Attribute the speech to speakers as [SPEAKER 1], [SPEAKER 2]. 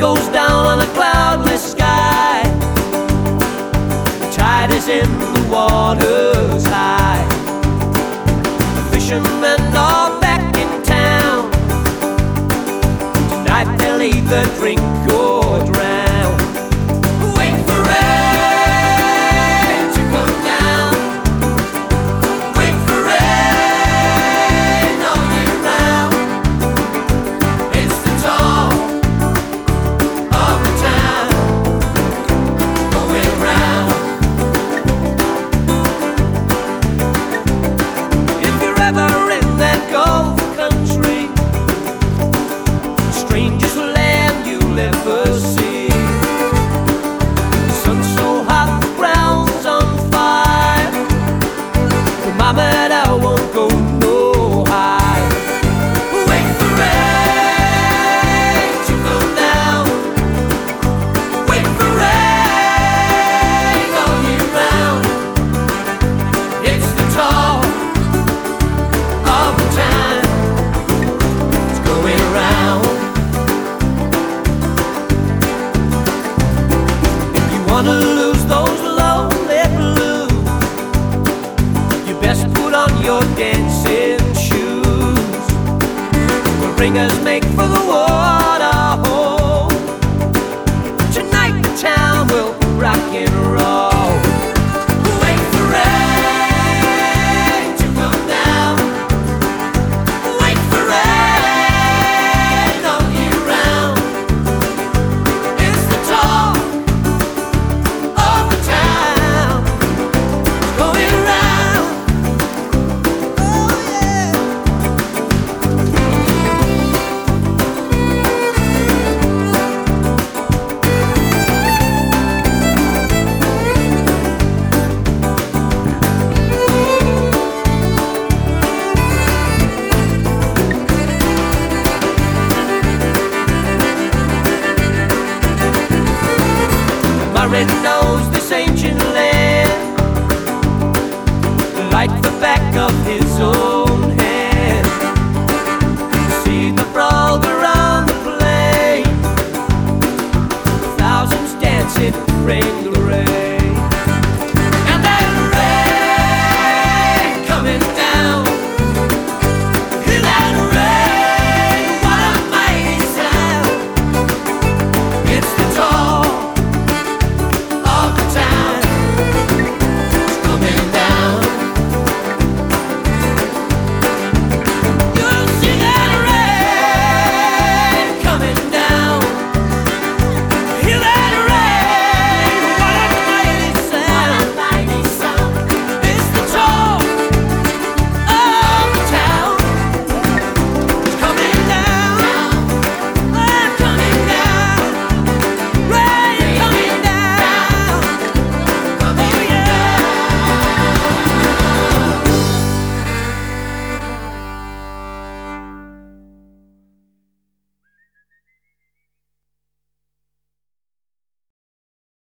[SPEAKER 1] goes down on a cloudless sky. The tide is in the waters high. The fishermen are back in town. Tonight they'll eat their drink. Muhammad ringers make for the war. Aaron knows this ancient land like the back of his own hand. See the brother around the plain, thousands dancing, ring